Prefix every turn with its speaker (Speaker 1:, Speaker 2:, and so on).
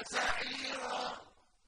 Speaker 1: وَسَعِيرًا